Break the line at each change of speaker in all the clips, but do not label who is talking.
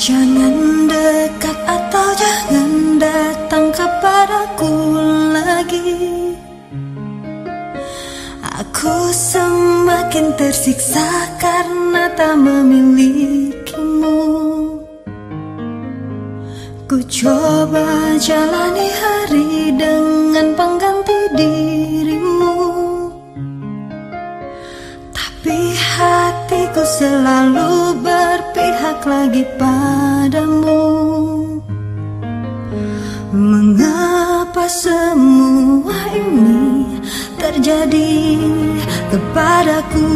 Jangan dekat atau jangan datang kepadaku lagi. Aku semakin tersiksa karena tak memilikimu. Ku coba jalani hari dengan pengganti dirimu. Tapi hatiku selalu berpihak lagi padamu. Mengapa semua ini terjadi kepadaku?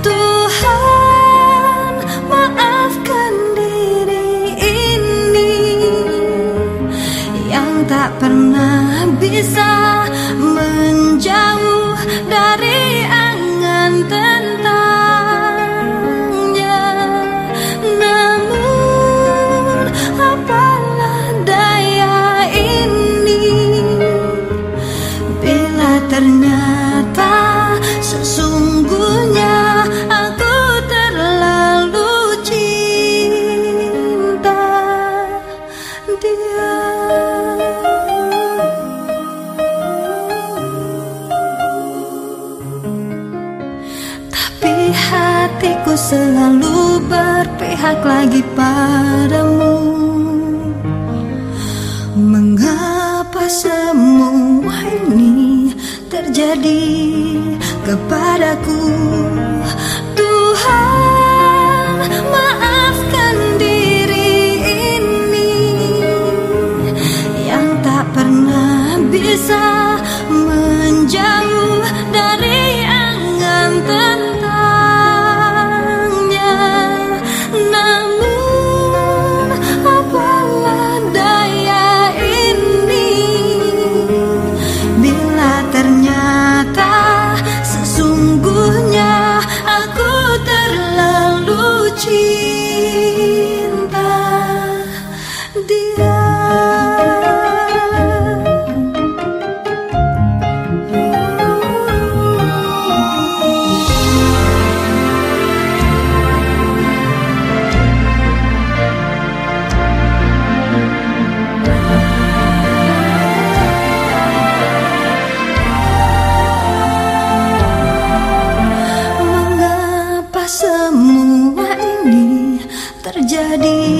Tuhan maafkan diri ini Yang tak pernah bisa menjauh dari angan hatiku selalu berpihak lagi padamu. Mengapa semua ini terjadi kepadaku desire sedih